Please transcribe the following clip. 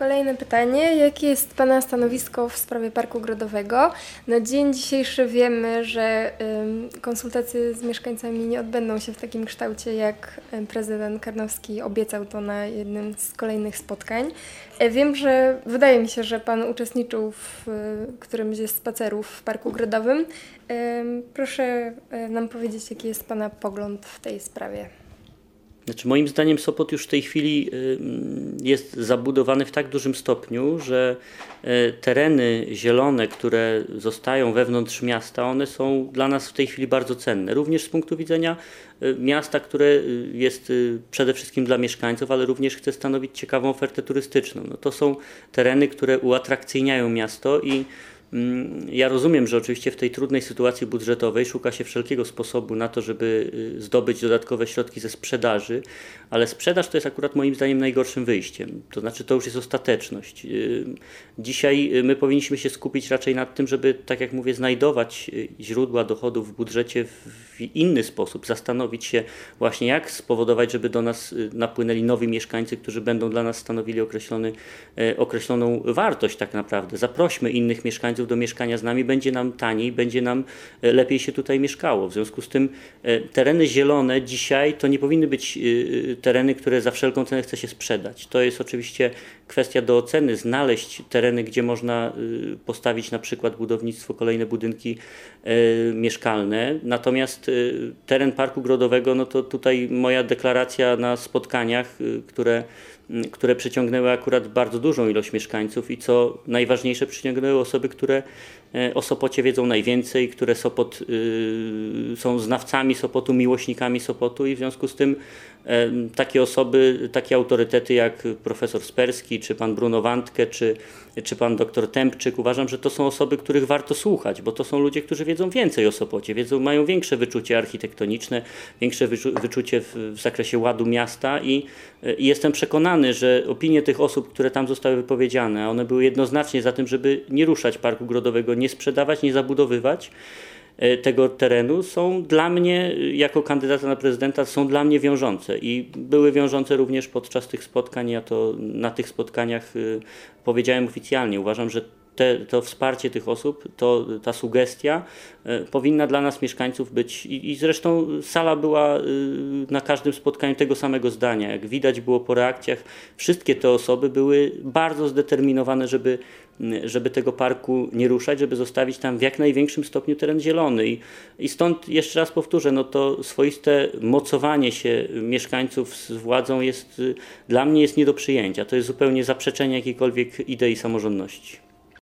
Kolejne pytanie. Jakie jest Pana stanowisko w sprawie Parku Ogrodowego? Na dzień dzisiejszy wiemy, że konsultacje z mieszkańcami nie odbędą się w takim kształcie, jak prezydent Karnowski obiecał to na jednym z kolejnych spotkań. E, wiem, że wydaje mi się, że Pan uczestniczył w którymś ze spacerów w Parku Ogrodowym. Proszę e, nam powiedzieć, jaki jest Pana pogląd w tej sprawie. Znaczy, moim zdaniem Sopot już w tej chwili y, jest zabudowany w tak dużym stopniu, że y, tereny zielone, które zostają wewnątrz miasta, one są dla nas w tej chwili bardzo cenne. Również z punktu widzenia y, miasta, które jest przede wszystkim dla mieszkańców, ale również chce stanowić ciekawą ofertę turystyczną. No to są tereny, które uatrakcyjniają miasto i ja rozumiem, że oczywiście w tej trudnej sytuacji budżetowej szuka się wszelkiego sposobu na to, żeby y, zdobyć dodatkowe środki ze sprzedaży, ale sprzedaż to jest akurat moim zdaniem najgorszym wyjściem. To znaczy to już jest ostateczność. Y, dzisiaj y, my powinniśmy się skupić raczej nad tym, żeby, tak jak mówię, znajdować źródła dochodów w budżecie w inny sposób, zastanowić się właśnie jak spowodować, żeby do nas napłynęli nowi mieszkańcy, którzy będą dla nas stanowili określony, określoną wartość tak naprawdę. Zaprośmy innych mieszkańców do mieszkania z nami, będzie nam taniej, będzie nam e, lepiej się tutaj mieszkało. W związku z tym e, tereny zielone dzisiaj to nie powinny być e, tereny, które za wszelką cenę chce się sprzedać. To jest oczywiście kwestia do oceny, znaleźć tereny, gdzie można postawić na przykład budownictwo, kolejne budynki mieszkalne. Natomiast teren Parku Grodowego, no to tutaj moja deklaracja na spotkaniach, które które przyciągnęły akurat bardzo dużą ilość mieszkańców i co najważniejsze, przyciągnęły osoby, które e, o Sopocie wiedzą najwięcej, które Sopot y, są znawcami Sopotu, miłośnikami Sopotu i w związku z tym e, takie osoby, takie autorytety jak profesor Sperski, czy pan Bruno Wandke, czy, czy pan doktor Tempczyk, uważam, że to są osoby, których warto słuchać, bo to są ludzie, którzy wiedzą więcej o Sopocie, wiedzą, mają większe wyczucie architektoniczne, większe wyczucie w, w zakresie ładu miasta i, i jestem przekonany, że opinie tych osób, które tam zostały wypowiedziane, one były jednoznacznie za tym, żeby nie ruszać Parku Grodowego, nie sprzedawać, nie zabudowywać e, tego terenu, są dla mnie, jako kandydata na prezydenta, są dla mnie wiążące i były wiążące również podczas tych spotkań. Ja to na tych spotkaniach e, powiedziałem oficjalnie. Uważam, że te, to wsparcie tych osób, to, ta sugestia e, powinna dla nas mieszkańców być i, i zresztą sala była e, na każdym spotkaniu tego samego zdania. Jak widać było po reakcjach, wszystkie te osoby były bardzo zdeterminowane, żeby, żeby tego parku nie ruszać, żeby zostawić tam w jak największym stopniu teren zielony. I, i stąd jeszcze raz powtórzę, no to swoiste mocowanie się mieszkańców z władzą jest dla mnie jest nie do przyjęcia. To jest zupełnie zaprzeczenie jakiejkolwiek idei samorządności.